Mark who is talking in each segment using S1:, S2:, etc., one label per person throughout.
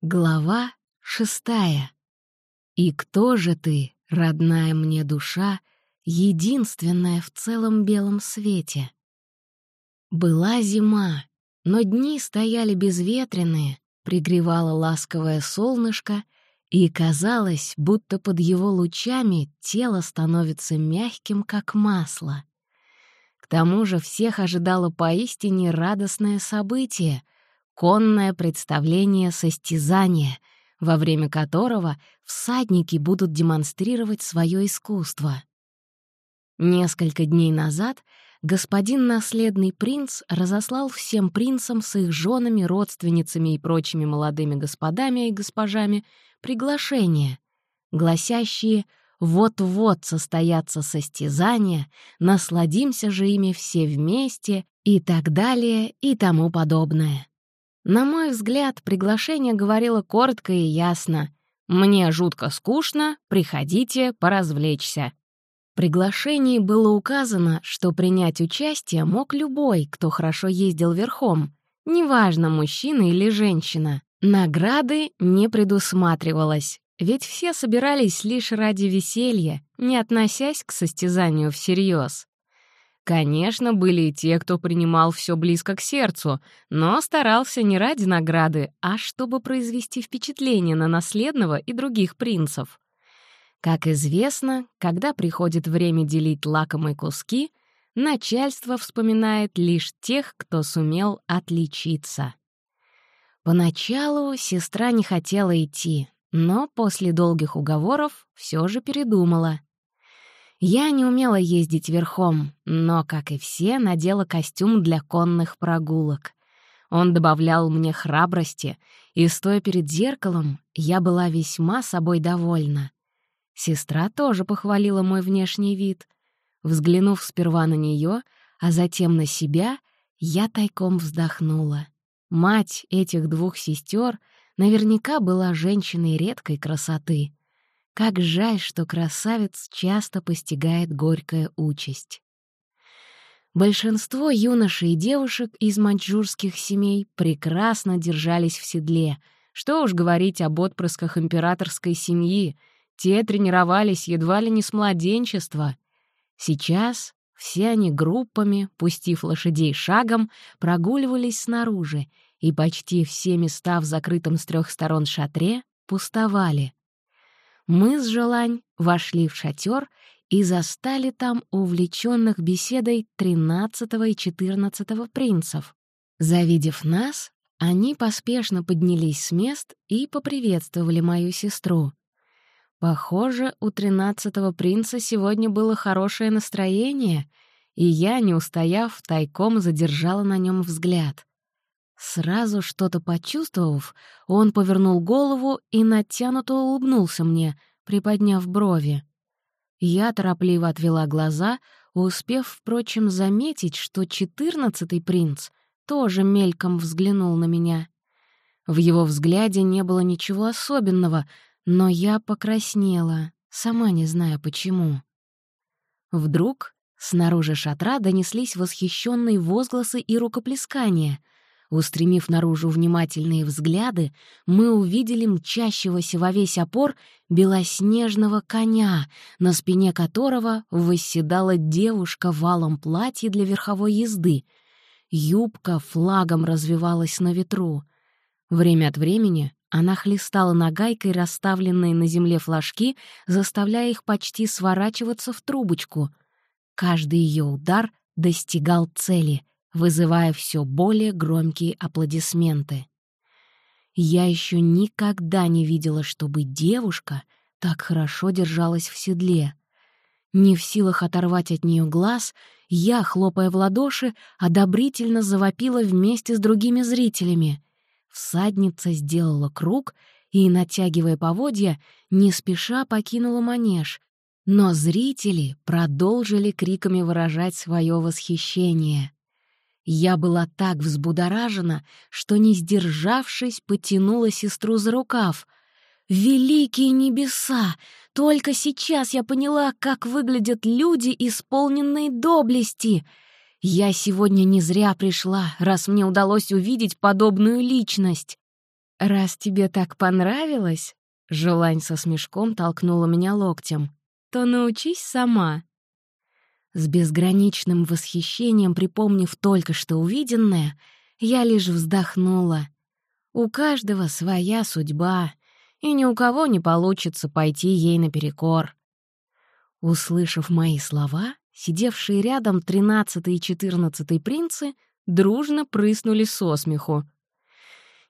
S1: Глава шестая. «И кто же ты, родная мне душа, единственная в целом белом свете?» Была зима, но дни стояли безветренные, пригревало ласковое солнышко, и казалось, будто под его лучами тело становится мягким, как масло. К тому же всех ожидало поистине радостное событие — конное представление состязания, во время которого всадники будут демонстрировать свое искусство. Несколько дней назад господин наследный принц разослал всем принцам с их женами, родственницами и прочими молодыми господами и госпожами приглашения, гласящие «Вот-вот состоятся состязания, насладимся же ими все вместе» и так далее и тому подобное. На мой взгляд, приглашение говорило коротко и ясно. «Мне жутко скучно, приходите поразвлечься». В приглашении было указано, что принять участие мог любой, кто хорошо ездил верхом, неважно, мужчина или женщина. Награды не предусматривалось, ведь все собирались лишь ради веселья, не относясь к состязанию всерьез. Конечно, были и те, кто принимал все близко к сердцу, но старался не ради награды, а чтобы произвести впечатление на наследного и других принцев. Как известно, когда приходит время делить лакомые куски, начальство вспоминает лишь тех, кто сумел отличиться. Поначалу сестра не хотела идти, но после долгих уговоров все же передумала. Я не умела ездить верхом, но, как и все, надела костюм для конных прогулок. Он добавлял мне храбрости, и, стоя перед зеркалом, я была весьма собой довольна. Сестра тоже похвалила мой внешний вид. Взглянув сперва на нее, а затем на себя, я тайком вздохнула. Мать этих двух сестер наверняка была женщиной редкой красоты — как жаль, что красавец часто постигает горькая участь. Большинство юношей и девушек из маньчжурских семей прекрасно держались в седле. Что уж говорить об отпрысках императорской семьи. Те тренировались едва ли не с младенчества. Сейчас все они группами, пустив лошадей шагом, прогуливались снаружи, и почти все места в закрытом с трех сторон шатре пустовали. Мы с Желань вошли в шатер и застали там увлеченных беседой тринадцатого и четырнадцатого принцев. Завидев нас, они поспешно поднялись с мест и поприветствовали мою сестру. Похоже, у тринадцатого принца сегодня было хорошее настроение, и я, не устояв, тайком задержала на нем взгляд. Сразу что-то почувствовав, он повернул голову и натянуто улыбнулся мне, приподняв брови. Я торопливо отвела глаза, успев, впрочем, заметить, что четырнадцатый принц тоже мельком взглянул на меня. В его взгляде не было ничего особенного, но я покраснела, сама не зная почему. Вдруг снаружи шатра донеслись восхищенные возгласы и рукоплескания — Устремив наружу внимательные взгляды, мы увидели мчащегося во весь опор белоснежного коня, на спине которого восседала девушка в алом платье для верховой езды. Юбка флагом развивалась на ветру. Время от времени она хлестала нагайкой расставленные на земле флажки, заставляя их почти сворачиваться в трубочку. Каждый ее удар достигал цели — вызывая все более громкие аплодисменты. Я еще никогда не видела, чтобы девушка так хорошо держалась в седле. Не в силах оторвать от нее глаз, я, хлопая в ладоши, одобрительно завопила вместе с другими зрителями. Всадница сделала круг и, натягивая поводья, не спеша покинула манеж, но зрители продолжили криками выражать свое восхищение. Я была так взбудоражена, что, не сдержавшись, потянула сестру за рукав. «Великие небеса! Только сейчас я поняла, как выглядят люди, исполненные доблести!» Я сегодня не зря пришла, раз мне удалось увидеть подобную личность. «Раз тебе так понравилось», — Желань со смешком толкнула меня локтем, «то научись сама». С безграничным восхищением припомнив только что увиденное, я лишь вздохнула. У каждого своя судьба, и ни у кого не получится пойти ей наперекор. Услышав мои слова, сидевшие рядом тринадцатый и четырнадцатый принцы дружно прыснули со смеху.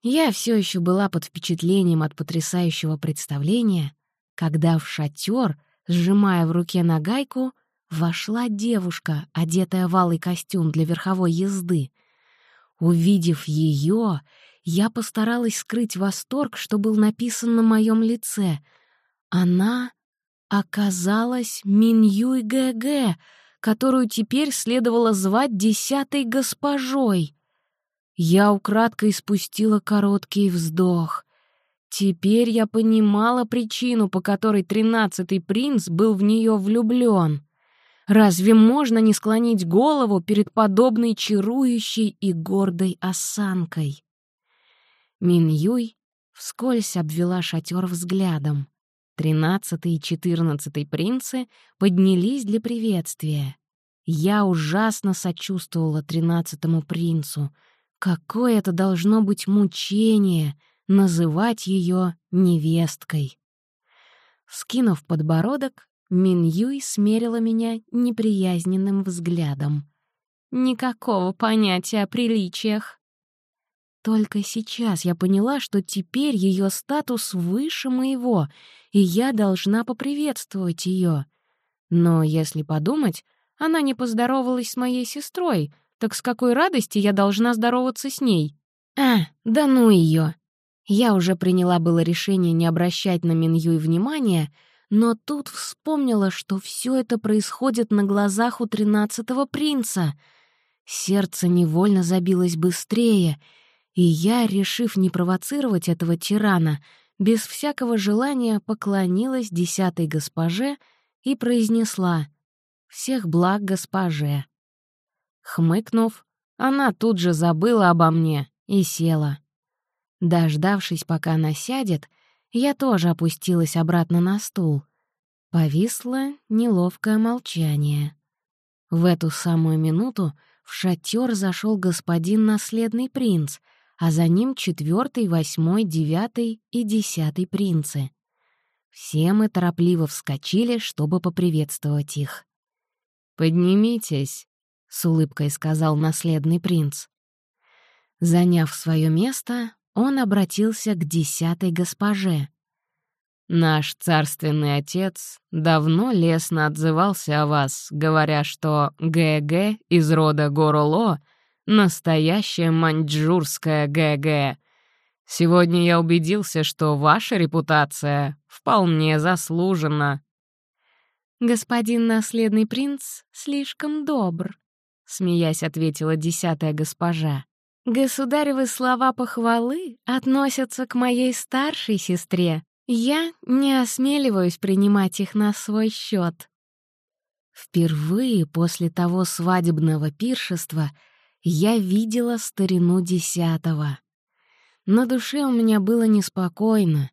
S1: Я все еще была под впечатлением от потрясающего представления, когда в шатер, сжимая в руке нагайку, вошла девушка, одетая в алый костюм для верховой езды. Увидев ее, я постаралась скрыть восторг, что был написан на моем лице. Она оказалась Миньюй ГГ, которую теперь следовало звать десятой госпожой. Я украдкой спустила короткий вздох. Теперь я понимала причину, по которой тринадцатый принц был в нее влюблен. Разве можно не склонить голову перед подобной чарующей и гордой осанкой? Мин Юй вскользь обвела шатер взглядом. Тринадцатый и четырнадцатый принцы поднялись для приветствия. Я ужасно сочувствовала тринадцатому принцу — Какое это должно быть мучение — называть ее невесткой. Скинув подбородок, Мин Юй смерила меня неприязненным взглядом. Никакого понятия о приличиях. Только сейчас я поняла, что теперь ее статус выше моего, и я должна поприветствовать ее. Но если подумать, она не поздоровалась с моей сестрой — так с какой радости я должна здороваться с ней? А, да ну ее. Я уже приняла было решение не обращать на Минюй внимания, но тут вспомнила, что все это происходит на глазах у тринадцатого принца. Сердце невольно забилось быстрее, и я, решив не провоцировать этого тирана, без всякого желания поклонилась десятой госпоже и произнесла «Всех благ госпоже». Хмыкнув, она тут же забыла обо мне и села. Дождавшись, пока она сядет, я тоже опустилась обратно на стул. Повисло неловкое молчание. В эту самую минуту в шатер зашел господин наследный принц, а за ним четвертый, восьмой, девятый и десятый принцы. Все мы торопливо вскочили, чтобы поприветствовать их. «Поднимитесь», — с улыбкой сказал наследный принц. Заняв свое место, он обратился к десятой госпоже. «Наш царственный отец давно лестно отзывался о вас, говоря, что ГГ из рода Гороло — настоящая маньчжурская ГГ. Сегодня я убедился, что ваша репутация вполне заслужена». «Господин наследный принц слишком добр», — смеясь ответила десятая госпожа. «Государевы слова похвалы относятся к моей старшей сестре. Я не осмеливаюсь принимать их на свой счет. Впервые после того свадебного пиршества я видела старину десятого. На душе у меня было неспокойно.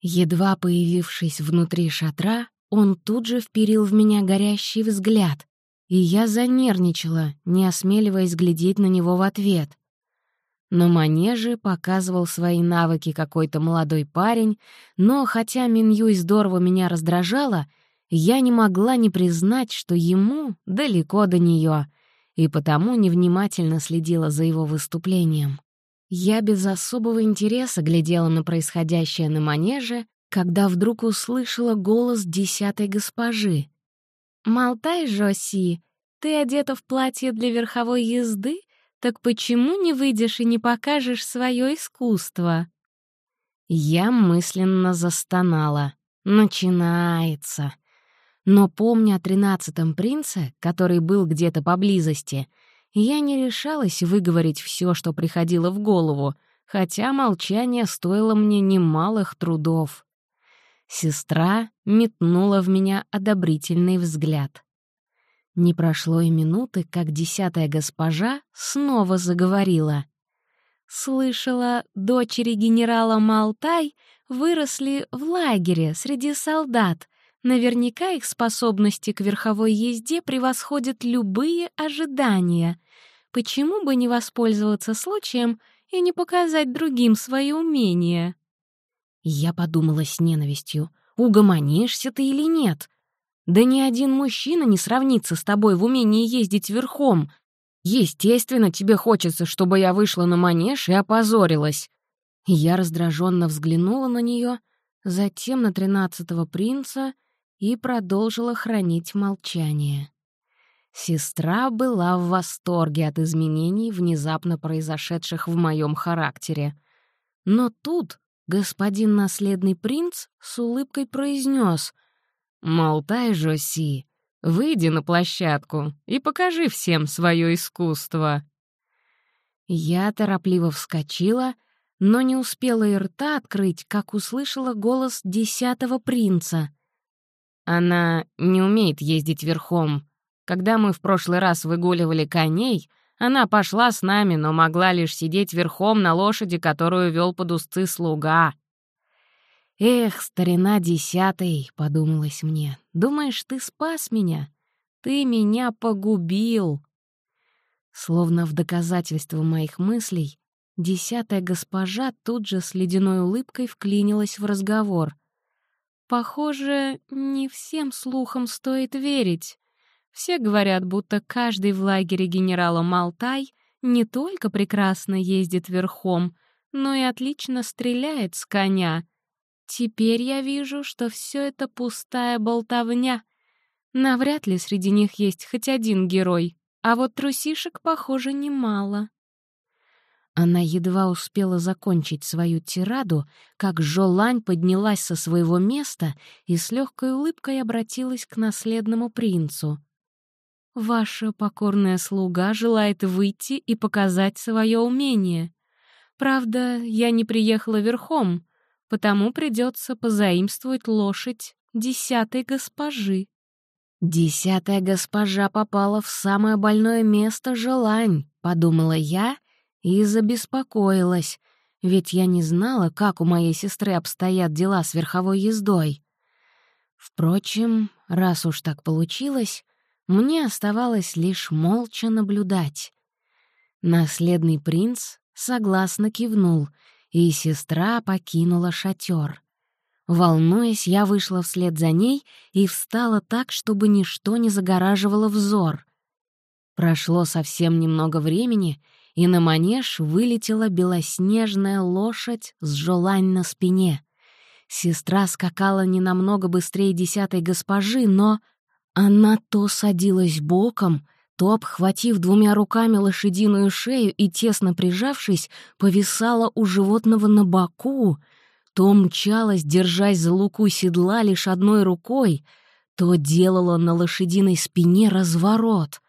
S1: Едва появившись внутри шатра, он тут же вперил в меня горящий взгляд, и я занервничала, не осмеливаясь глядеть на него в ответ. На манеже показывал свои навыки какой-то молодой парень, но хотя Миньюй здорово меня раздражала, я не могла не признать, что ему далеко до нее, и потому невнимательно следила за его выступлением. Я без особого интереса глядела на происходящее на манеже, когда вдруг услышала голос десятой госпожи — «Малтай, Жоси, ты одета в платье для верховой езды, так почему не выйдешь и не покажешь свое искусство?» Я мысленно застонала. Начинается. Но помня о тринадцатом принце, который был где-то поблизости, я не решалась выговорить все, что приходило в голову, хотя молчание стоило мне немалых трудов. Сестра метнула в меня одобрительный взгляд. Не прошло и минуты, как десятая госпожа снова заговорила. Слышала, дочери генерала Малтай выросли в лагере среди солдат. Наверняка их способности к верховой езде превосходят любые ожидания. Почему бы не воспользоваться случаем и не показать другим свои умения? Я подумала с ненавистью, угомонишься ты или нет? Да ни один мужчина не сравнится с тобой в умении ездить верхом. Естественно, тебе хочется, чтобы я вышла на манеж и опозорилась. Я раздраженно взглянула на нее, затем на тринадцатого принца и продолжила хранить молчание. Сестра была в восторге от изменений, внезапно произошедших в моем характере. Но тут господин наследный принц с улыбкой произнес — «Молтай, Жоси, выйди на площадку и покажи всем свое искусство». Я торопливо вскочила, но не успела и рта открыть, как услышала голос десятого принца. «Она не умеет ездить верхом. Когда мы в прошлый раз выгуливали коней, она пошла с нами, но могла лишь сидеть верхом на лошади, которую вел под узцы слуга. «Эх, старина десятый», — подумалось мне, — «думаешь, ты спас меня? Ты меня погубил». Словно в доказательство моих мыслей, десятая госпожа тут же с ледяной улыбкой вклинилась в разговор. «Похоже, не всем слухам стоит верить. Все говорят, будто каждый в лагере генерала Малтай не только прекрасно ездит верхом, но и отлично стреляет с коня» Теперь я вижу, что все это пустая болтовня. Навряд ли среди них есть хоть один герой, а вот трусишек, похоже, немало. Она едва успела закончить свою тираду, как Жолань поднялась со своего места и с легкой улыбкой обратилась к наследному принцу. «Ваша покорная слуга желает выйти и показать свое умение. Правда, я не приехала верхом, потому придется позаимствовать лошадь десятой госпожи. «Десятая госпожа попала в самое больное место желань», — подумала я и забеспокоилась, ведь я не знала, как у моей сестры обстоят дела с верховой ездой. Впрочем, раз уж так получилось, мне оставалось лишь молча наблюдать. Наследный принц согласно кивнул — и сестра покинула шатер. Волнуясь, я вышла вслед за ней и встала так, чтобы ничто не загораживало взор. Прошло совсем немного времени, и на манеж вылетела белоснежная лошадь с жолань на спине. Сестра скакала не намного быстрее десятой госпожи, но она то садилась боком, то, обхватив двумя руками лошадиную шею и тесно прижавшись, повисала у животного на боку, то мчалась, держась за луку седла лишь одной рукой, то делала на лошадиной спине разворот.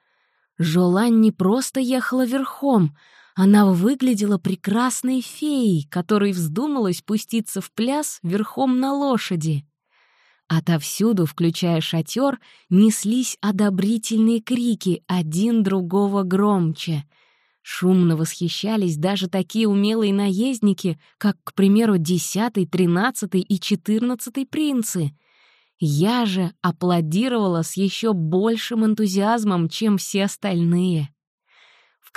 S1: Жолань не просто ехала верхом, она выглядела прекрасной феей, которой вздумалась пуститься в пляс верхом на лошади. Отовсюду, включая шатер, неслись одобрительные крики, один другого громче. Шумно восхищались даже такие умелые наездники, как, к примеру, десятый, тринадцатый и четырнадцатый принцы. Я же аплодировала с еще большим энтузиазмом, чем все остальные.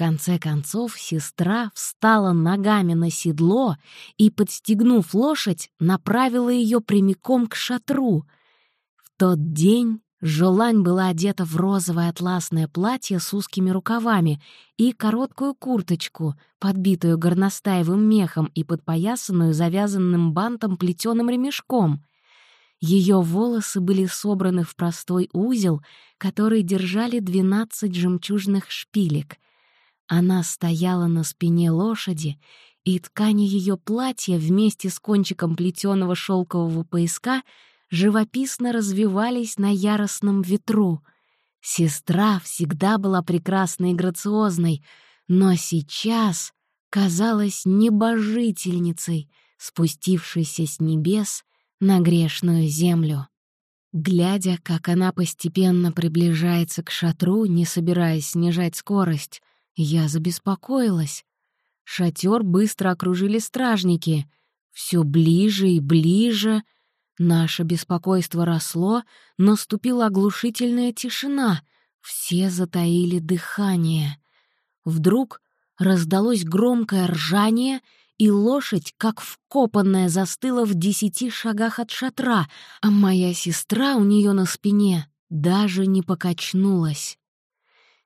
S1: Конце концов сестра встала ногами на седло и, подстегнув лошадь, направила ее прямиком к шатру. В тот день Жолань была одета в розовое атласное платье с узкими рукавами и короткую курточку, подбитую горностаевым мехом и подпоясанную завязанным бантом плетеным ремешком. Ее волосы были собраны в простой узел, который держали двенадцать жемчужных шпилек — она стояла на спине лошади, и ткани ее платья вместе с кончиком плетеного шелкового пояска живописно развивались на яростном ветру. Сестра всегда была прекрасной и грациозной, но сейчас казалась небожительницей, спустившейся с небес на грешную землю. Глядя, как она постепенно приближается к шатру, не собираясь снижать скорость, я забеспокоилась. Шатер быстро окружили стражники. Все ближе и ближе. Наше беспокойство росло, наступила оглушительная тишина. Все затаили дыхание. Вдруг раздалось громкое ржание, и лошадь, как вкопанная, застыла в десяти шагах от шатра, а моя сестра у нее на спине даже не покачнулась.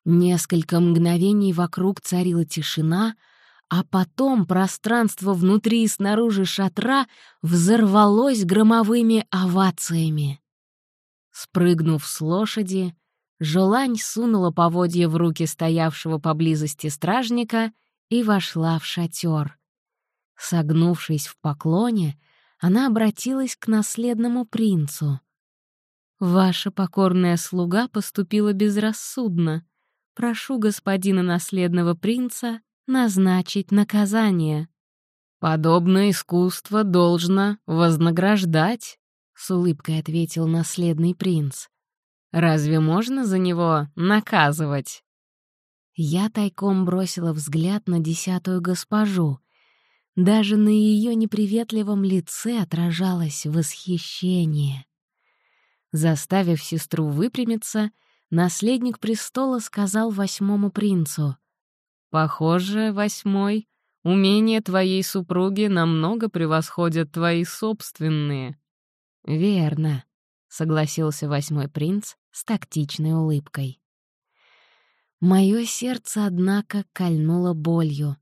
S1: Несколько мгновений вокруг царила тишина, а потом пространство внутри и снаружи шатра взорвалось громовыми овациями. Спрыгнув с лошади, Желань сунула поводья в руки стоявшего поблизости стражника и вошла в шатер. Согнувшись в поклоне, она обратилась к наследному принцу. «Ваша покорная слуга поступила безрассудно. Прошу господина наследного принца назначить наказание». «Подобное искусство должно вознаграждать», — с улыбкой ответил наследный принц. «Разве можно за него наказывать?» Я тайком бросила взгляд на десятую госпожу. Даже на ее неприветливом лице отражалось восхищение. Заставив сестру выпрямиться, наследник престола сказал восьмому принцу, «Похоже, восьмой, умения твоей супруги намного превосходят твои собственные». «Верно», — согласился восьмой принц с тактичной улыбкой. Мое сердце, однако, кольнуло болью.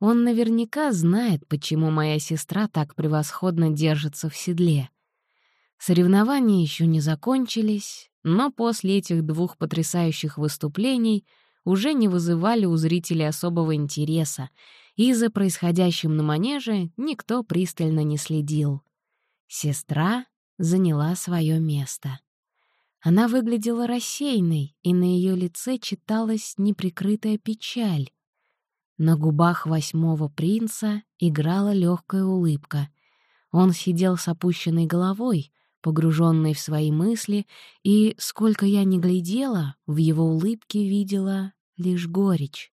S1: Он наверняка знает, почему моя сестра так превосходно держится в седле. Соревнования еще не закончились, но после этих двух потрясающих выступлений уже не вызывали у зрителей особого интереса, и за происходящим на манеже никто пристально не следил. Сестра заняла свое место. Она выглядела рассеянной, и на ее лице читалась неприкрытая печаль. На губах восьмого принца играла легкая улыбка. Он сидел с опущенной головой, погруженный в свои мысли, и, сколько я ни глядела, в его улыбке видела лишь горечь.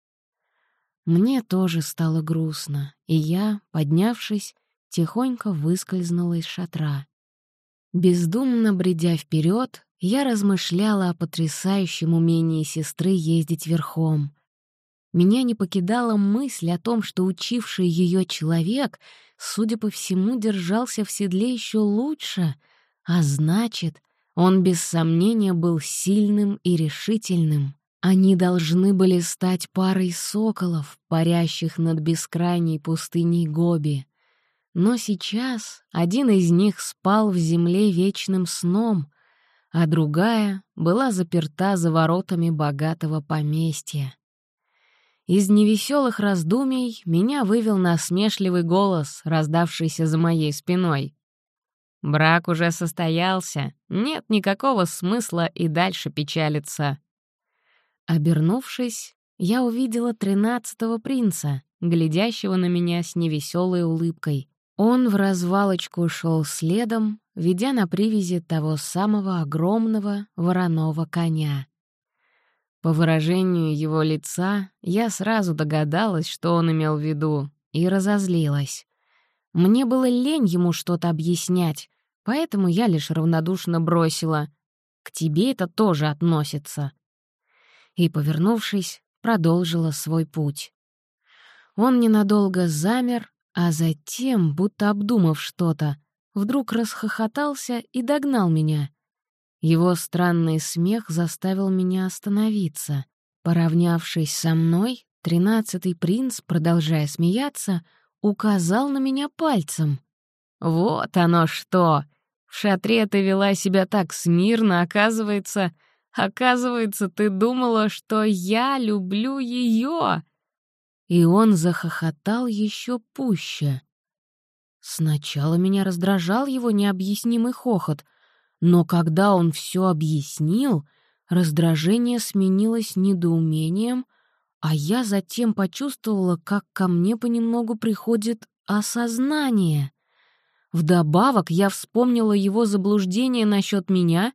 S1: Мне тоже стало грустно, и я, поднявшись, тихонько выскользнула из шатра. Бездумно бредя вперед, я размышляла о потрясающем умении сестры ездить верхом. Меня не покидала мысль о том, что учивший ее человек, судя по всему, держался в седле еще лучше — а значит, он без сомнения был сильным и решительным. Они должны были стать парой соколов, парящих над бескрайней пустыней Гоби. Но сейчас один из них спал в земле вечным сном, а другая была заперта за воротами богатого поместья. Из невеселых раздумий меня вывел насмешливый голос, раздавшийся за моей спиной. Брак уже состоялся, нет никакого смысла и дальше печалиться. Обернувшись, я увидела тринадцатого принца, глядящего на меня с невеселой улыбкой. Он в развалочку шел следом, ведя на привязи того самого огромного вороного коня. По выражению его лица я сразу догадалась, что он имел в виду, и разозлилась. Мне было лень ему что-то объяснять, поэтому я лишь равнодушно бросила «К тебе это тоже относится». И, повернувшись, продолжила свой путь. Он ненадолго замер, а затем, будто обдумав что-то, вдруг расхохотался и догнал меня. Его странный смех заставил меня остановиться. Поравнявшись со мной, тринадцатый принц, продолжая смеяться, — указал на меня пальцем. «Вот оно что! В шатре ты вела себя так смирно, оказывается... Оказывается, ты думала, что я люблю ее!» И он захохотал еще пуще. Сначала меня раздражал его необъяснимый хохот, но когда он все объяснил, раздражение сменилось недоумением — а я затем почувствовала, как ко мне понемногу приходит осознание. Вдобавок я вспомнила его заблуждение насчет меня,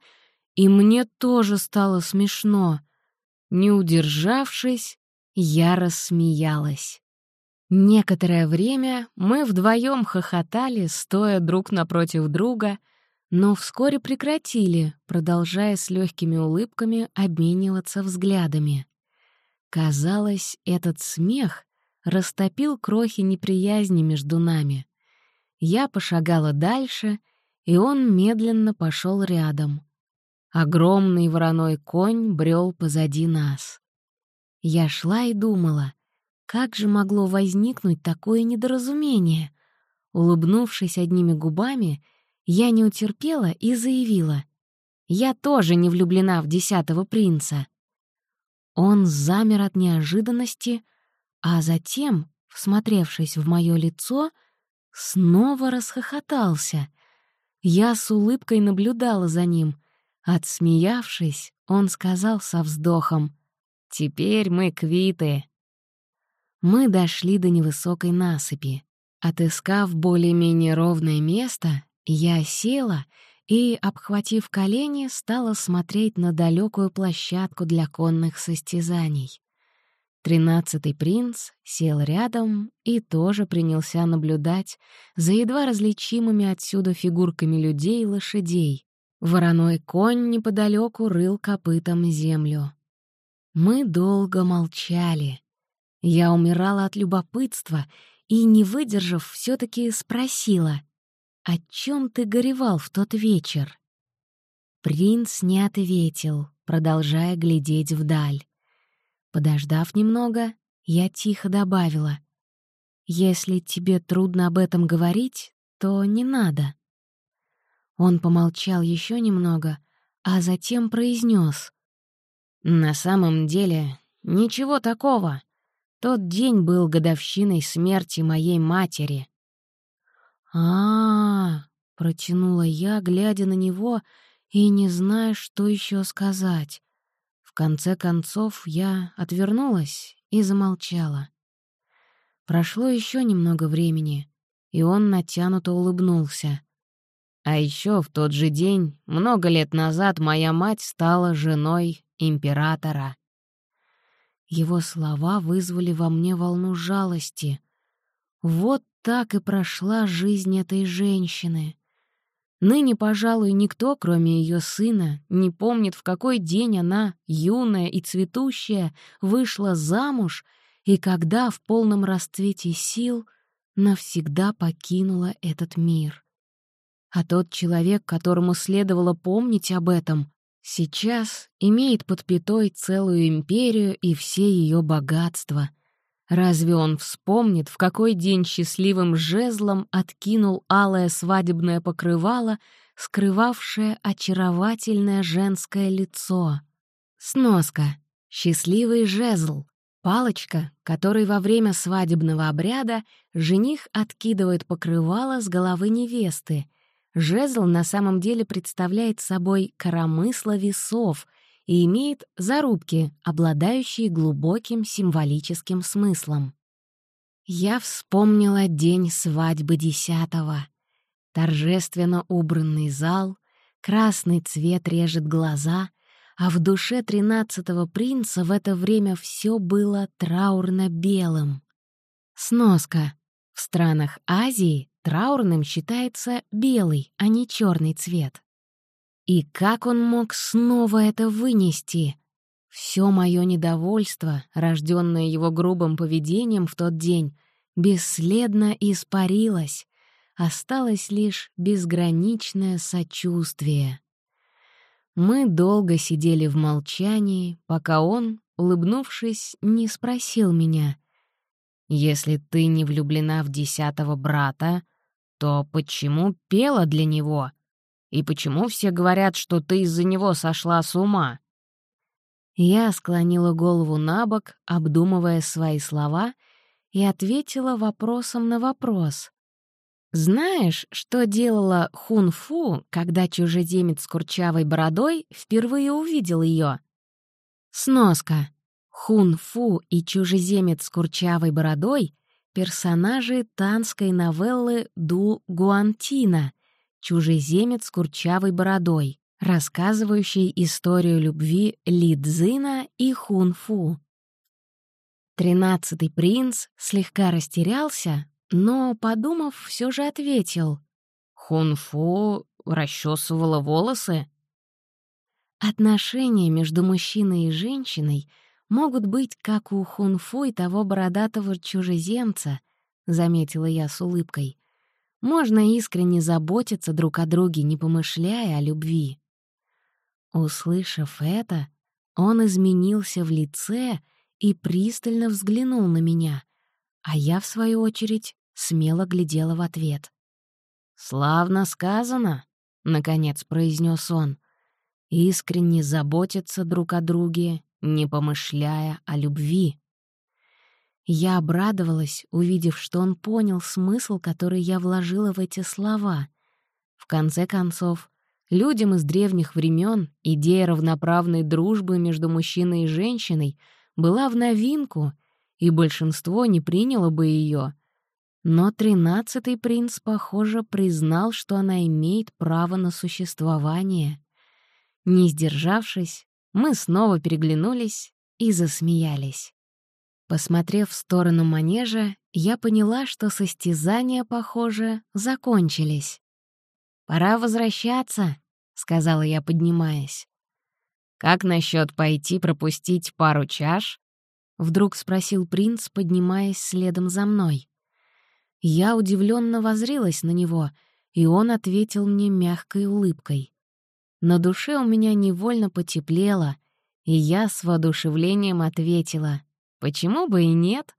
S1: и мне тоже стало смешно. Не удержавшись, я рассмеялась. Некоторое время мы вдвоем хохотали, стоя друг напротив друга, но вскоре прекратили, продолжая с легкими улыбками обмениваться взглядами. Казалось, этот смех растопил крохи неприязни между нами. Я пошагала дальше, и он медленно пошел рядом. Огромный вороной конь брел позади нас. Я шла и думала, как же могло возникнуть такое недоразумение? Улыбнувшись одними губами, я не утерпела и заявила. «Я тоже не влюблена в десятого принца». Он замер от неожиданности, а затем, всмотревшись в мое лицо, снова расхохотался. Я с улыбкой наблюдала за ним. Отсмеявшись, он сказал со вздохом, «Теперь мы квиты». Мы дошли до невысокой насыпи. Отыскав более-менее ровное место, я села и, обхватив колени, стала смотреть на далекую площадку для конных состязаний. Тринадцатый принц сел рядом и тоже принялся наблюдать за едва различимыми отсюда фигурками людей и лошадей. Вороной конь неподалеку рыл копытом землю. Мы долго молчали. Я умирала от любопытства и, не выдержав, все таки спросила, «О чем ты горевал в тот вечер?» Принц не ответил, продолжая глядеть вдаль. Подождав немного, я тихо добавила. «Если тебе трудно об этом говорить, то не надо». Он помолчал еще немного, а затем произнес: «На самом деле, ничего такого. Тот день был годовщиной смерти моей матери». А, -а, -а протянула я, глядя на него и не зная, что еще сказать конце концов я отвернулась и замолчала. Прошло еще немного времени, и он натянуто улыбнулся. А еще в тот же день, много лет назад, моя мать стала женой императора. Его слова вызвали во мне волну жалости. Вот так и прошла жизнь этой женщины. Ныне, пожалуй, никто, кроме ее сына, не помнит, в какой день она, юная и цветущая, вышла замуж и когда в полном расцвете сил навсегда покинула этот мир. А тот человек, которому следовало помнить об этом, сейчас имеет под пятой целую империю и все ее богатства — Разве он вспомнит, в какой день счастливым жезлом откинул алое свадебное покрывало, скрывавшее очаровательное женское лицо? Сноска. Счастливый жезл. Палочка, которой во время свадебного обряда жених откидывает покрывало с головы невесты. Жезл на самом деле представляет собой коромысло весов — и имеет зарубки, обладающие глубоким символическим смыслом. Я вспомнила день свадьбы десятого. Торжественно убранный зал, красный цвет режет глаза, а в душе тринадцатого принца в это время все было траурно-белым. Сноска. В странах Азии траурным считается белый, а не черный цвет. И как он мог снова это вынести? Все мое недовольство, рожденное его грубым поведением в тот день, бесследно испарилось. Осталось лишь безграничное сочувствие. Мы долго сидели в молчании, пока он, улыбнувшись, не спросил меня. «Если ты не влюблена в десятого брата, то почему пела для него?» И почему все говорят, что ты из-за него сошла с ума?» Я склонила голову на бок, обдумывая свои слова, и ответила вопросом на вопрос. «Знаешь, что делала Хун-Фу, когда чужеземец с курчавой бородой впервые увидел ее? Сноска. Хун-Фу и чужеземец с курчавой бородой — персонажи танской новеллы Ду Гуантина — чужеземец с курчавой бородой, рассказывающий историю любви Ли Цзина и Хун Фу. Тринадцатый принц слегка растерялся, но, подумав, все же ответил. «Хунфу расчесывала волосы?» Отношения между мужчиной и женщиной могут быть как у Хунфу и того бородатого чужеземца, — заметила я с улыбкой. Можно искренне заботиться друг о друге, не помышляя о любви. Услышав это, он изменился в лице и пристально взглянул на меня, а я, в свою очередь, смело глядела в ответ. «Славно сказано», — наконец произнес он, — «искренне заботиться друг о друге, не помышляя о любви». Я обрадовалась, увидев, что он понял смысл, который я вложила в эти слова. В конце концов, людям из древних времен идея равноправной дружбы между мужчиной и женщиной была в новинку, и большинство не приняло бы ее. Но тринадцатый принц, похоже, признал, что она имеет право на существование. Не сдержавшись, мы снова переглянулись и засмеялись. Посмотрев в сторону манежа, я поняла, что состязания, похоже, закончились. «Пора возвращаться», — сказала я, поднимаясь. «Как насчет пойти пропустить пару чаш?» — вдруг спросил принц, поднимаясь следом за мной. Я удивленно возрилась на него, и он ответил мне мягкой улыбкой. На душе у меня невольно потеплело, и я с воодушевлением ответила — Почему бы и нет?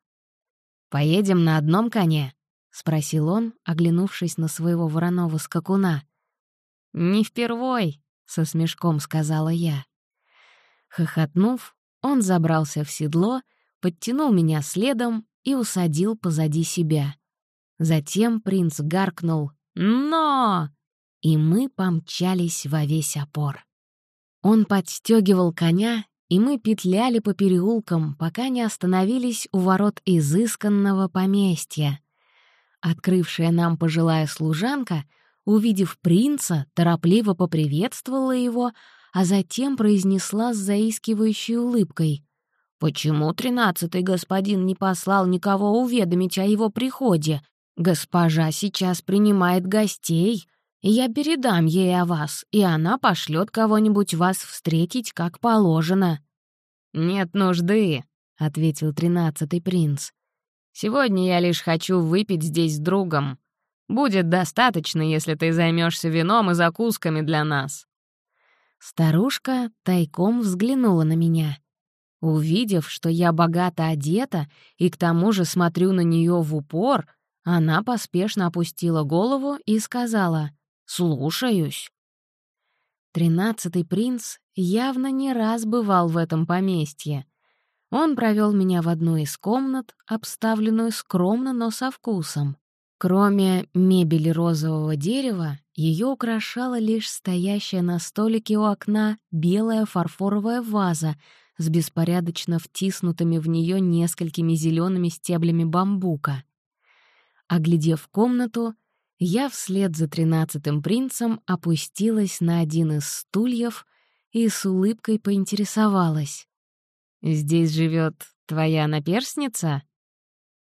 S1: «Поедем на одном коне?» — спросил он, оглянувшись на своего вороного скакуна. «Не впервой», — со смешком сказала я. Хохотнув, он забрался в седло, подтянул меня следом и усадил позади себя. Затем принц гаркнул «Но!» и мы помчались во весь опор. Он подстегивал коня и мы петляли по переулкам, пока не остановились у ворот изысканного поместья. Открывшая нам пожилая служанка, увидев принца, торопливо поприветствовала его, а затем произнесла с заискивающей улыбкой. «Почему тринадцатый господин не послал никого уведомить о его приходе? Госпожа сейчас принимает гостей, я передам ей о вас, и она пошлет кого-нибудь вас встретить, как положено». «Нет нужды», — ответил тринадцатый принц. «Сегодня я лишь хочу выпить здесь с другом. Будет достаточно, если ты займешься вином и закусками для нас». Старушка тайком взглянула на меня. Увидев, что я богато одета и к тому же смотрю на нее в упор, она поспешно опустила голову и сказала — «Слушаюсь». Тринадцатый принц явно не раз бывал в этом поместье. Он провел меня в одну из комнат, обставленную скромно, но со вкусом. Кроме мебели розового дерева, ее украшала лишь стоящая на столике у окна белая фарфоровая ваза с беспорядочно втиснутыми в нее несколькими зелеными стеблями бамбука. Оглядев комнату, я вслед за тринадцатым принцем опустилась на один из стульев и с улыбкой поинтересовалась. «Здесь живет твоя наперсница?»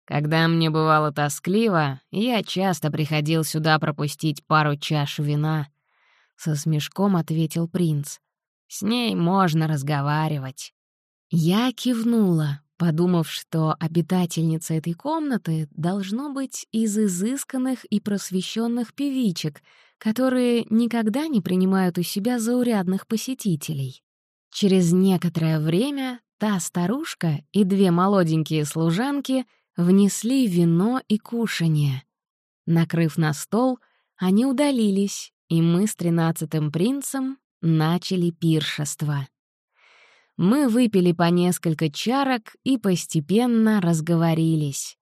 S1: Когда мне бывало тоскливо, я часто приходил сюда пропустить пару чаш вина. Со смешком ответил принц. С ней можно разговаривать. Я кивнула, подумав, что обитательница этой комнаты должно быть из изысканных и просвещенных певичек, которые никогда не принимают у себя заурядных посетителей. Через некоторое время та старушка и две молоденькие служанки внесли вино и кушанье. Накрыв на стол, они удалились, и мы с тринадцатым принцем начали пиршество. Мы выпили по несколько чарок и постепенно разговорились.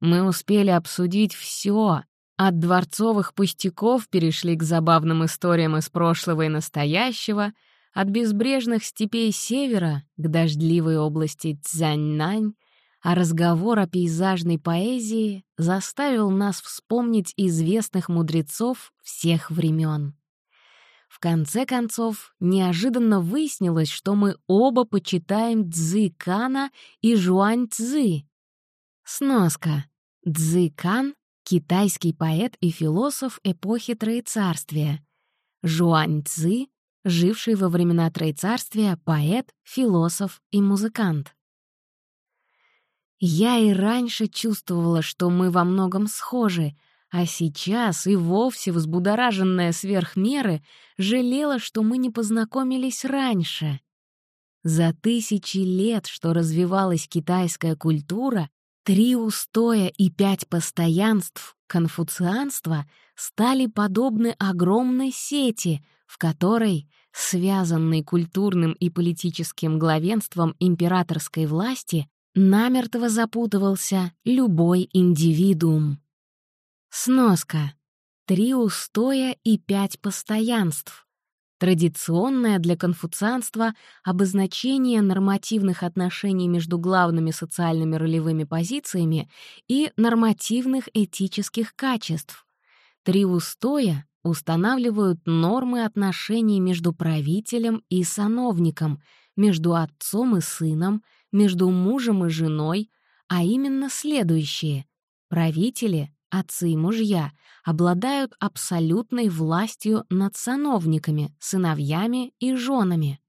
S1: Мы успели обсудить все. От дворцовых пустяков перешли к забавным историям из прошлого и настоящего, от безбрежных степей севера к дождливой области Цзяньнань, а разговор о пейзажной поэзии заставил нас вспомнить известных мудрецов всех времен. Конце концов, неожиданно выяснилось, что мы оба почитаем Цзы Кана и Жуань Цзы. Сноска. Цзы Кан — китайский поэт и философ эпохи Троецарствия. Жуань Цзы — живший во времена Троецарствия поэт, философ и музыкант. Я и раньше чувствовала, что мы во многом схожи, а сейчас и вовсе взбудораженная сверх меры жалела, что мы не познакомились раньше. За тысячи лет, что развивалась китайская культура, три устоя и пять постоянств конфуцианства стали подобны огромной сети, в которой, связанной культурным и политическим главенством императорской власти, намертво запутывался любой индивидуум. Сноска. Три устоя и пять постоянств. Традиционное для конфуцианства обозначение нормативных отношений между главными социальными ролевыми позициями и нормативных этических качеств. Три устоя устанавливают нормы отношений между правителем и сановником, между отцом и сыном, между мужем и женой, а именно следующие. Правители, отцы и мужья, обладают абсолютной властью над сановниками, сыновьями и женами.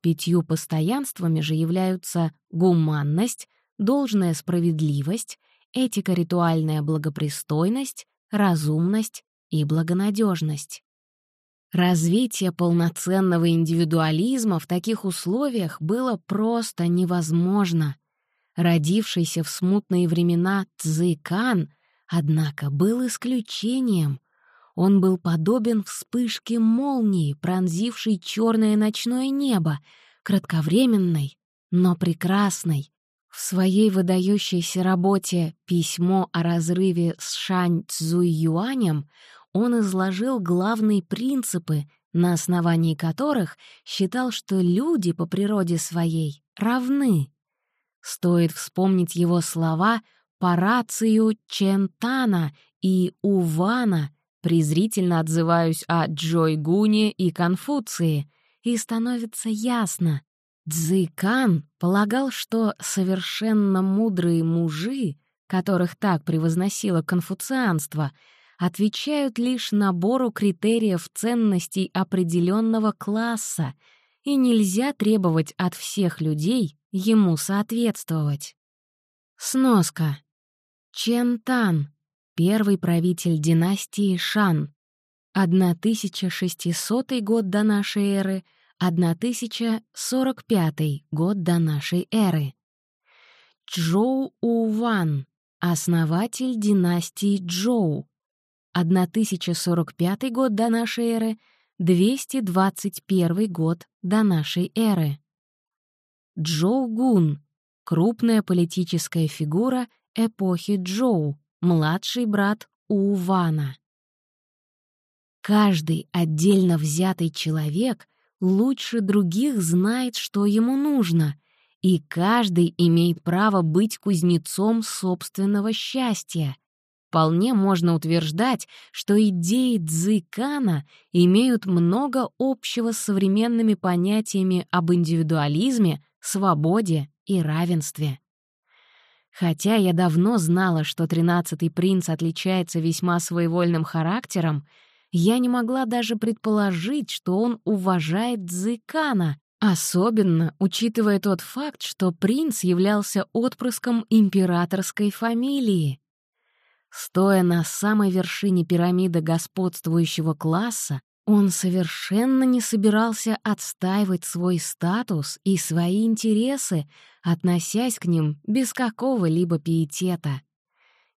S1: Пятью постоянствами же являются гуманность, должная справедливость, этико-ритуальная благопристойность, разумность и благонадежность. Развитие полноценного индивидуализма в таких условиях было просто невозможно. Родившийся в смутные времена Цзыкан, однако, был исключением. Он был подобен вспышке молнии, пронзившей черное ночное небо, кратковременной, но прекрасной. В своей выдающейся работе «Письмо о разрыве с Шань Цзуй Юанем» он изложил главные принципы, на основании которых считал, что люди по природе своей равны. Стоит вспомнить его слова по рацию Чентана и Увана, презрительно отзываюсь о Джойгуне и Конфуции, и становится ясно. Цзыкан полагал, что совершенно мудрые мужи, которых так превозносило конфуцианство — отвечают лишь набору критериев ценностей определенного класса, и нельзя требовать от всех людей ему соответствовать. Сноска. Чен Тан, первый правитель династии Шан, 1600 год до нашей эры, 1045 год до нашей эры. Чжоу Уван, основатель династии Чжоу, 1045 год до нашей эры, 221 год до нашей эры. Джоу Гун — крупная политическая фигура эпохи Джоу, младший брат Увана. Каждый отдельно взятый человек лучше других знает, что ему нужно, и каждый имеет право быть кузнецом собственного счастья — вполне можно утверждать, что идеи Цзыкана имеют много общего с современными понятиями об индивидуализме, свободе и равенстве. Хотя я давно знала, что тринадцатый принц отличается весьма своевольным характером, я не могла даже предположить, что он уважает Цзыкана, особенно учитывая тот факт, что принц являлся отпрыском императорской фамилии. Стоя на самой вершине пирамиды господствующего класса, он совершенно не собирался отстаивать свой статус и свои интересы, относясь к ним без какого-либо пиетета.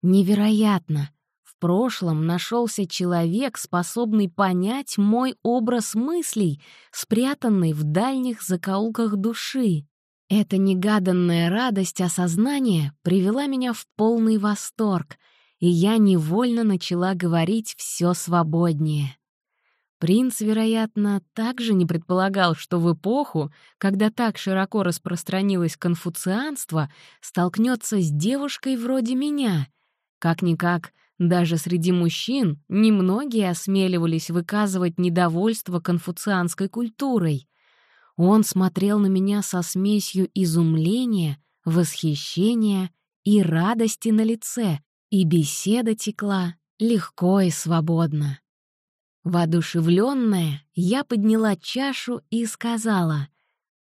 S1: Невероятно! В прошлом нашелся человек, способный понять мой образ мыслей, спрятанный в дальних закоулках души. Эта негаданная радость осознания привела меня в полный восторг — и я невольно начала говорить все свободнее. Принц, вероятно, также не предполагал, что в эпоху, когда так широко распространилось конфуцианство, столкнется с девушкой вроде меня. Как-никак, Даже среди мужчин немногие осмеливались выказывать недовольство конфуцианской культурой. Он смотрел на меня со смесью изумления, восхищения и радости на лице, и беседа текла легко и свободно. Воодушевленная, я подняла чашу и сказала,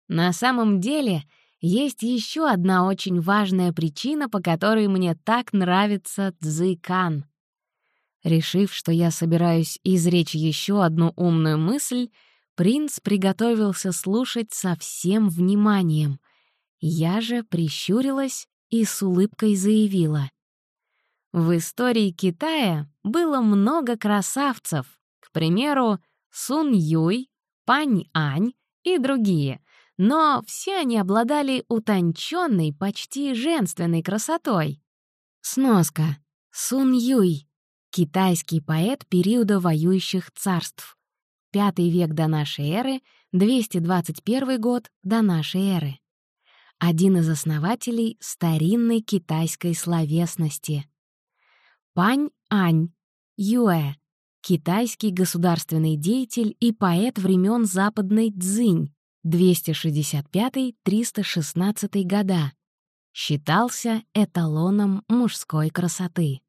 S1: «На самом деле есть еще одна очень важная причина, по которой мне так нравится Цзыкан». Решив, что я собираюсь изречь еще одну умную мысль, принц приготовился слушать со всем вниманием. Я же прищурилась и с улыбкой заявила. В истории Китая было много красавцев, к примеру, Сун Юй, Пань Ань и другие, но все они обладали утонченной, почти женственной красотой. Сноска. Сун Юй. Китайский поэт периода воюющих царств. Пятый век до нашей эры, 221 год до нашей эры. Один из основателей старинной китайской словесности. Пань Ань, Юэ, китайский государственный деятель и поэт времен Западной Цзинь, 265-316 года. Считался эталоном мужской красоты.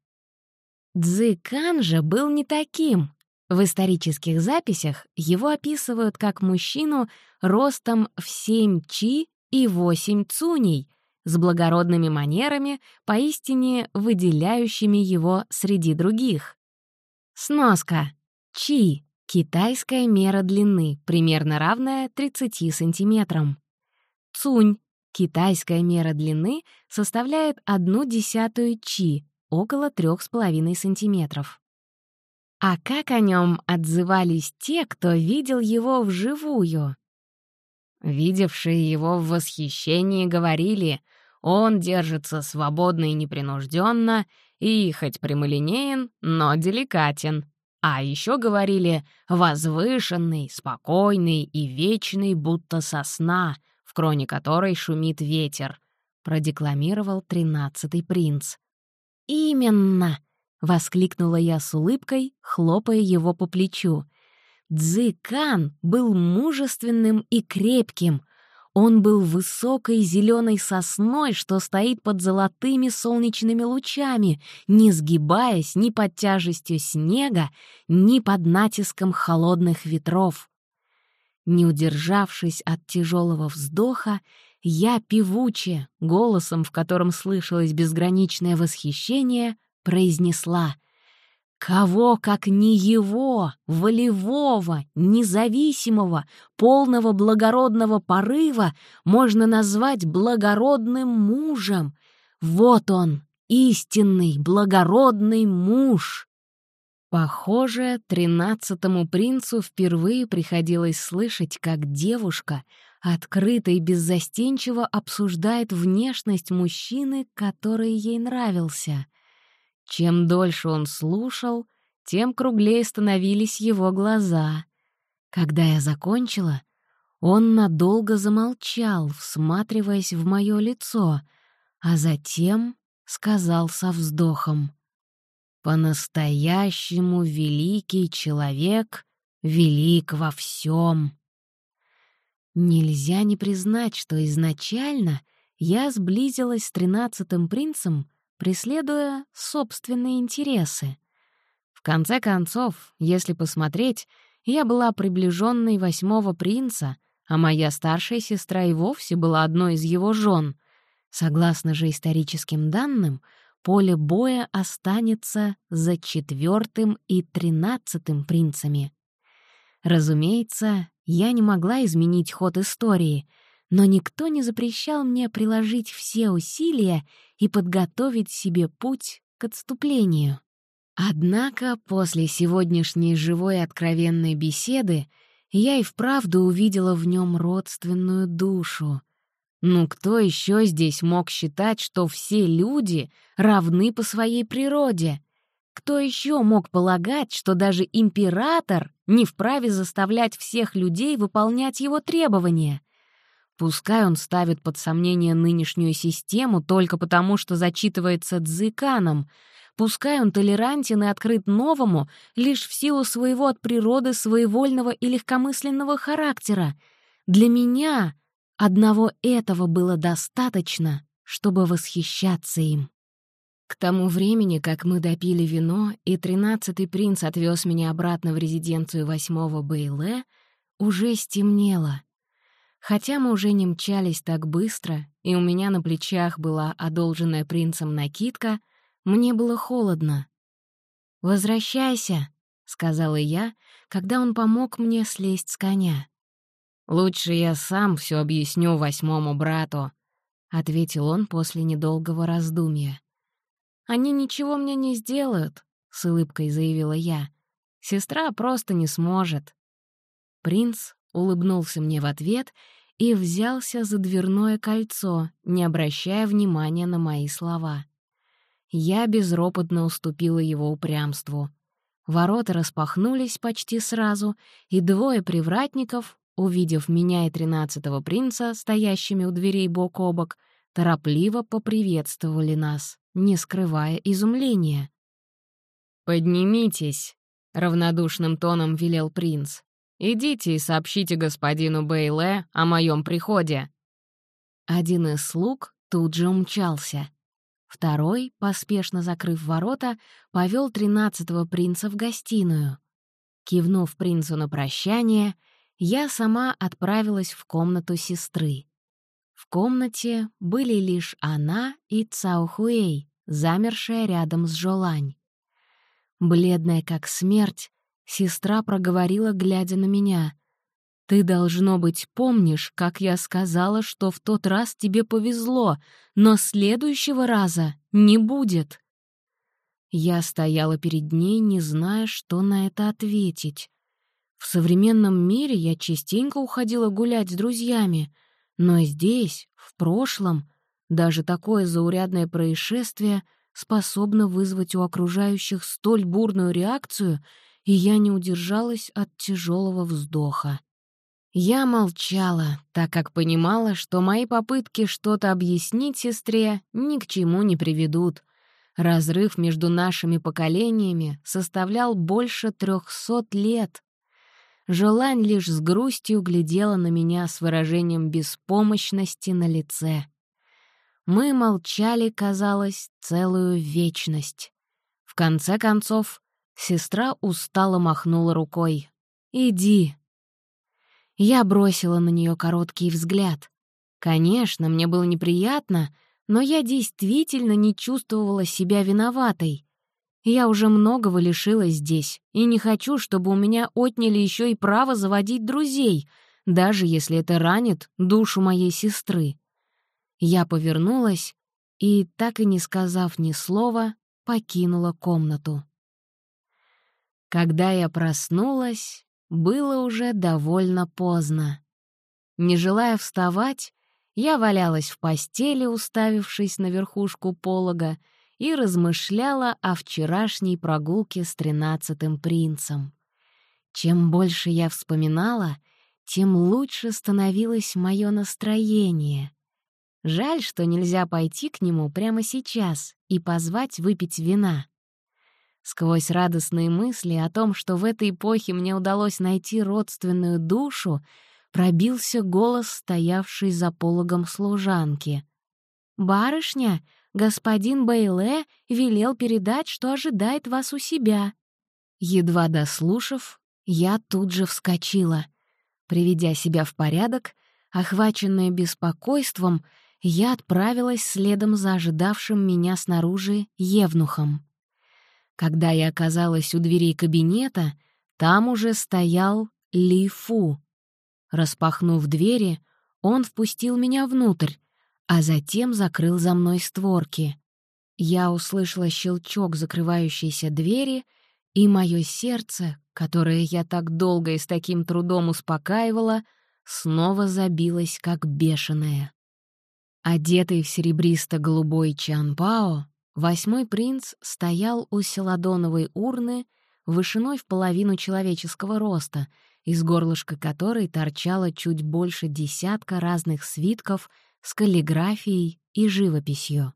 S1: Цзыкан же был не таким. В исторических записях его описывают как мужчину ростом в 7 чи и 8 цуней, с благородными манерами, поистине выделяющими его среди других. Сноска. Чи — китайская мера длины, примерно равная 30 сантиметрам. Цунь — китайская мера длины, составляет одну десятую чи, около 3,5 сантиметров. А как о нем отзывались те, кто видел его вживую? Видевшие его в восхищении говорили, он держится свободно и непринужденно и хоть прямолинеен, но деликатен. А еще говорили «возвышенный, спокойный и вечный, будто сосна, в кроне которой шумит ветер», — продекламировал тринадцатый принц. «Именно!» — воскликнула я с улыбкой, хлопая его по плечу. Цзыкан был мужественным и крепким, он был высокой зеленой сосной, что стоит под золотыми солнечными лучами, не сгибаясь ни под тяжестью снега, ни под натиском холодных ветров. Не удержавшись от тяжелого вздоха, я певуче, голосом, в котором слышалось безграничное восхищение, произнесла — Кого, как не его, волевого, независимого, полного благородного порыва, можно назвать благородным мужем? Вот он, истинный благородный муж. Похоже, тринадцатому принцу впервые приходилось слышать, как девушка открыто и беззастенчиво обсуждает внешность мужчины, который ей нравился — чем дольше он слушал, тем круглее становились его глаза. Когда я закончила, он надолго замолчал, всматриваясь в мое лицо, а затем сказал со вздохом. «По-настоящему великий человек велик во всем. Нельзя не признать, что изначально я сблизилась с тринадцатым принцем преследуя собственные интересы. В конце концов, если посмотреть, я была приближенной восьмого принца, а моя старшая сестра и вовсе была одной из его жен. Согласно же историческим данным, поле боя останется за четвертым и тринадцатым принцами. Разумеется, я не могла изменить ход истории — но никто не запрещал мне приложить все усилия и подготовить себе путь к отступлению. Однако после сегодняшней живой откровенной беседы я и вправду увидела в нем родственную душу. Ну кто еще здесь мог считать, что все люди равны по своей природе? Кто еще мог полагать, что даже император не вправе заставлять всех людей выполнять его требования? Пускай он ставит под сомнение нынешнюю систему только потому, что зачитывается дзыканом, Пускай он толерантен и открыт новому лишь в силу своего от природы своевольного и легкомысленного характера. Для меня одного этого было достаточно, чтобы восхищаться им. К тому времени, как мы допили вино, и тринадцатый принц отвез меня обратно в резиденцию восьмого Бейле, уже стемнело. Хотя мы уже не мчались так быстро, и у меня на плечах была одолженная принцем накидка, мне было холодно. «Возвращайся», — сказала я, когда он помог мне слезть с коня. «Лучше я сам все объясню восьмому брату», — ответил он после недолгого раздумья. «Они ничего мне не сделают», — с улыбкой заявила я. «Сестра просто не сможет». Принц улыбнулся мне в ответ и взялся за дверное кольцо, не обращая внимания на мои слова. Я безропотно уступила его упрямству. Ворота распахнулись почти сразу, и двое привратников, увидев меня и тринадцатого принца, стоящими у дверей бок о бок, торопливо поприветствовали нас не скрывая изумления. «Поднимитесь», — равнодушным тоном велел принц. «Идите и сообщите господину Бейле о моем приходе». Один из слуг тут же умчался. Второй, поспешно закрыв ворота, повел тринадцатого принца в гостиную. Кивнув принцу на прощание, я сама отправилась в комнату сестры. В комнате были лишь она и Цаохуэй, замершая рядом с Жолань. Бледная как смерть, сестра проговорила, глядя на меня. «Ты, должно быть, помнишь, как я сказала, что в тот раз тебе повезло, но следующего раза не будет». Я стояла перед ней, не зная, что на это ответить. В современном мире я частенько уходила гулять с друзьями — но здесь, в прошлом, даже такое заурядное происшествие способно вызвать у окружающих столь бурную реакцию, и я не удержалась от тяжелого вздоха. Я молчала, так как понимала, что мои попытки что-то объяснить сестре ни к чему не приведут. Разрыв между нашими поколениями составлял больше трехсот лет. Желань лишь с грустью глядела на меня с выражением беспомощности на лице. Мы молчали, казалось, целую вечность. В конце концов, сестра устало махнула рукой. «Иди». Я бросила на нее короткий взгляд. Конечно, мне было неприятно, но я действительно не чувствовала себя виноватой. Я уже многого лишилась здесь, и не хочу, чтобы у меня отняли еще и право заводить друзей, даже если это ранит душу моей сестры. Я повернулась и, так и не сказав ни слова, покинула комнату. Когда я проснулась, было уже довольно поздно. Не желая вставать, я валялась в постели, уставившись на верхушку полога, и размышляла о вчерашней прогулке с тринадцатым принцем. Чем больше я вспоминала, тем лучше становилось мое настроение. Жаль, что нельзя пойти к нему прямо сейчас и позвать выпить вина. Сквозь радостные мысли о том, что в этой эпохе мне удалось найти родственную душу, пробился голос, стоявший за пологом служанки. «Барышня, господин Бейле велел передать, что ожидает вас у себя». Едва дослушав, я тут же вскочила. Приведя себя в порядок, охваченная беспокойством, я отправилась следом за ожидавшим меня снаружи Евнухом. Когда я оказалась у дверей кабинета, там уже стоял Ли Фу. Распахнув двери, он впустил меня внутрь, а затем закрыл за мной створки. Я услышала щелчок закрывающейся двери, и мое сердце, которое я так долго и с таким трудом успокаивала, снова забилось как бешеное. Одетый в серебристо-голубой чанпао, восьмой принц стоял у селадоновой урны вышиной в половину человеческого роста, из горлышка которой торчало чуть больше десятка разных свитков — с каллиграфией и живописью.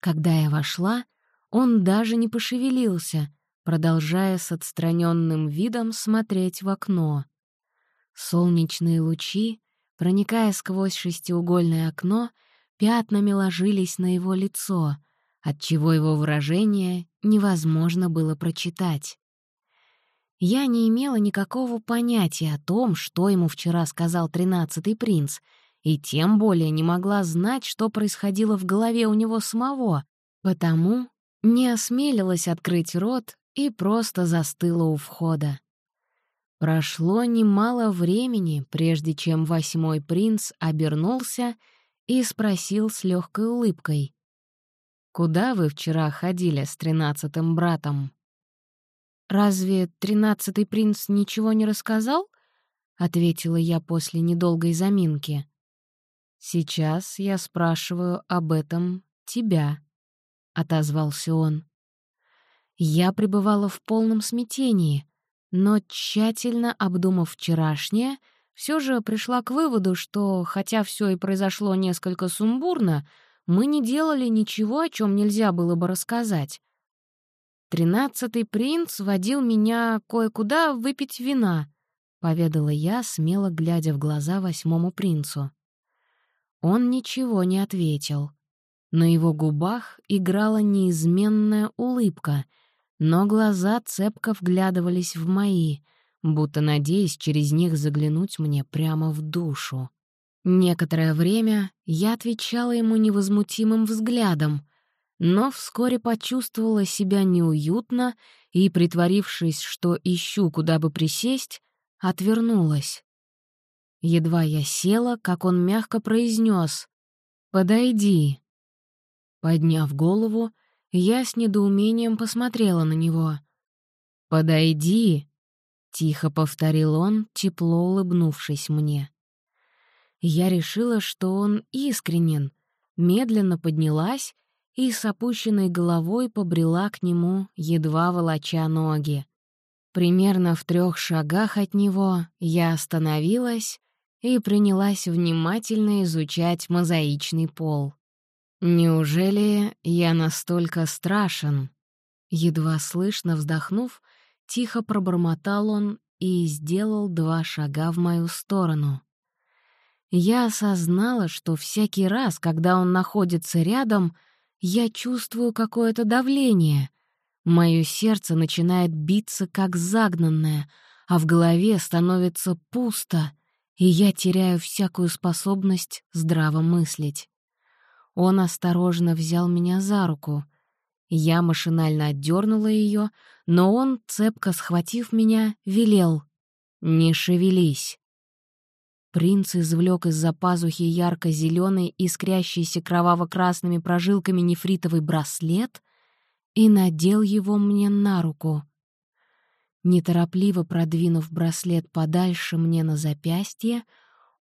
S1: Когда я вошла, Он даже не пошевелился, продолжая с отстраненным видом смотреть в окно. Солнечные лучи, проникая сквозь шестиугольное окно, пятнами ложились на его лицо, отчего его выражение невозможно было прочитать. Я не имела никакого понятия о том, что ему вчера сказал тринадцатый принц, и тем более не могла знать, что происходило в голове у него самого, потому не осмелилась открыть рот и просто застыла у входа. Прошло немало времени, прежде чем восьмой принц обернулся и спросил с легкой улыбкой. «Куда вы вчера ходили с тринадцатым братом?» «Разве тринадцатый принц ничего не рассказал?» — ответила я после недолгой заминки. «Сейчас я спрашиваю об этом тебя», — отозвался он. Я пребывала в полном смятении, но, тщательно обдумав вчерашнее, все же пришла к выводу, что, хотя все и произошло несколько сумбурно, мы не делали ничего, о чем нельзя было бы рассказать. «Тринадцатый принц водил меня кое-куда выпить вина», — поведала я, смело глядя в глаза восьмому принцу. Он ничего не ответил. На его губах играла неизменная улыбка, но глаза цепко вглядывались в мои, будто надеясь через них заглянуть мне прямо в душу. Некоторое время я отвечала ему невозмутимым взглядом — но вскоре почувствовала себя неуютно и, притворившись, что ищу, куда бы присесть, отвернулась. Едва я села, как он мягко произнес «Подойди». Подняв голову, я с недоумением посмотрела на него. «Подойди», — тихо повторил он, тепло улыбнувшись мне. Я решила, что он искренен, медленно поднялась и с опущенной головой побрела к нему, едва волоча ноги. Примерно в трех шагах от него я остановилась и принялась внимательно изучать мозаичный пол. «Неужели я настолько страшен?» Едва слышно вздохнув, тихо пробормотал он и сделал два шага в мою сторону. Я осознала, что всякий раз, когда он находится рядом — я чувствую какое-то давление. Мое сердце начинает биться как загнанное, а в голове становится пусто, и я теряю всякую способность здраво мыслить. Он осторожно взял меня за руку. Я машинально отдернула ее, но он, цепко схватив меня, велел «Не шевелись». Принц извлек из-за пазухи ярко-зеленый, искрящийся кроваво-красными прожилками нефритовый браслет и надел его мне на руку. Неторопливо продвинув браслет подальше мне на запястье,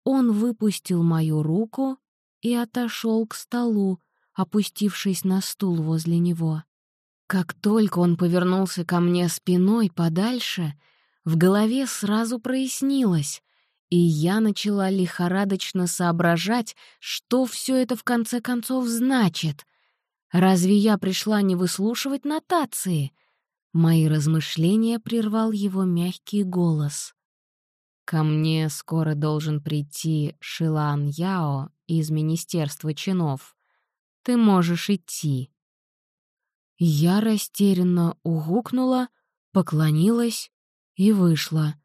S1: он выпустил мою руку и отошел к столу, опустившись на стул возле него. Как только он повернулся ко мне спиной подальше, в голове сразу прояснилось и я начала лихорадочно соображать, что все это в конце концов значит. Разве я пришла не выслушивать нотации? Мои размышления прервал его мягкий голос. «Ко мне скоро должен прийти Шилан Яо из Министерства чинов. Ты можешь идти». Я растерянно угукнула, поклонилась и вышла.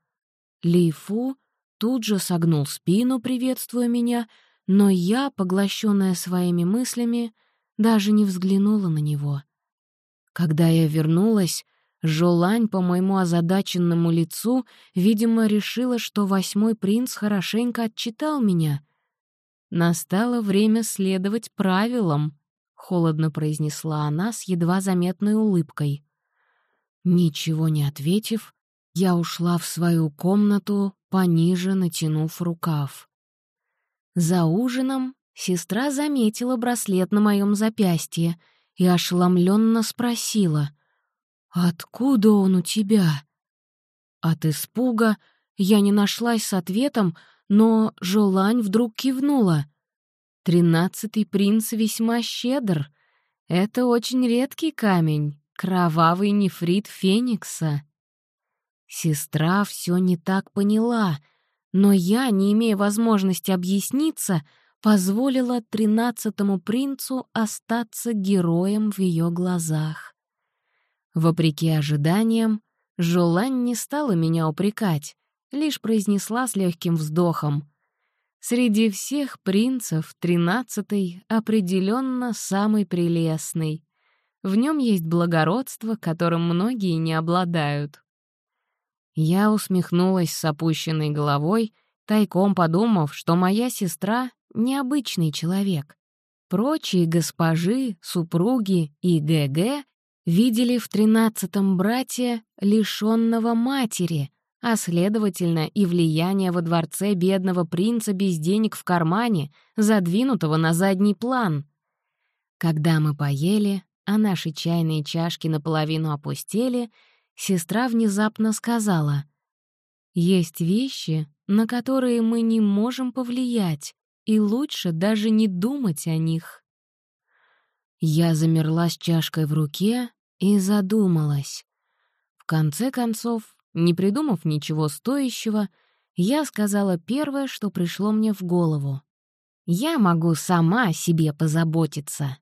S1: Ли Фу тут же согнул спину, приветствуя меня, но я, поглощенная своими мыслями, даже не взглянула на него. Когда я вернулась, Жолань по моему озадаченному лицу, видимо, решила, что восьмой принц хорошенько отчитал меня. «Настало время следовать правилам», — холодно произнесла она с едва заметной улыбкой. Ничего не ответив, я ушла в свою комнату, пониже натянув рукав. За ужином сестра заметила браслет на моем запястье и ошеломленно спросила, «Откуда он у тебя?» От испуга я не нашлась с ответом, но Жолань вдруг кивнула. «Тринадцатый принц весьма щедр. Это очень редкий камень, кровавый нефрит Феникса. Сестра все не так поняла, но я, не имея возможности объясниться, позволила тринадцатому принцу остаться героем в ее глазах. Вопреки ожиданиям, Жолань не стала меня упрекать, лишь произнесла с легким вздохом. «Среди всех принцев тринадцатый определенно самый прелестный. В нем есть благородство, которым многие не обладают». Я усмехнулась с опущенной головой, тайком подумав, что моя сестра — необычный человек. Прочие госпожи, супруги и ГГ видели в тринадцатом брате лишенного матери, а, следовательно, и влияние во дворце бедного принца без денег в кармане, задвинутого на задний план. Когда мы поели, а наши чайные чашки наполовину опустели, сестра внезапно сказала, «Есть вещи, на которые мы не можем повлиять, и лучше даже не думать о них». Я замерла с чашкой в руке и задумалась. В конце концов, не придумав ничего стоящего, я сказала первое, что пришло мне в голову. «Я могу сама себе позаботиться».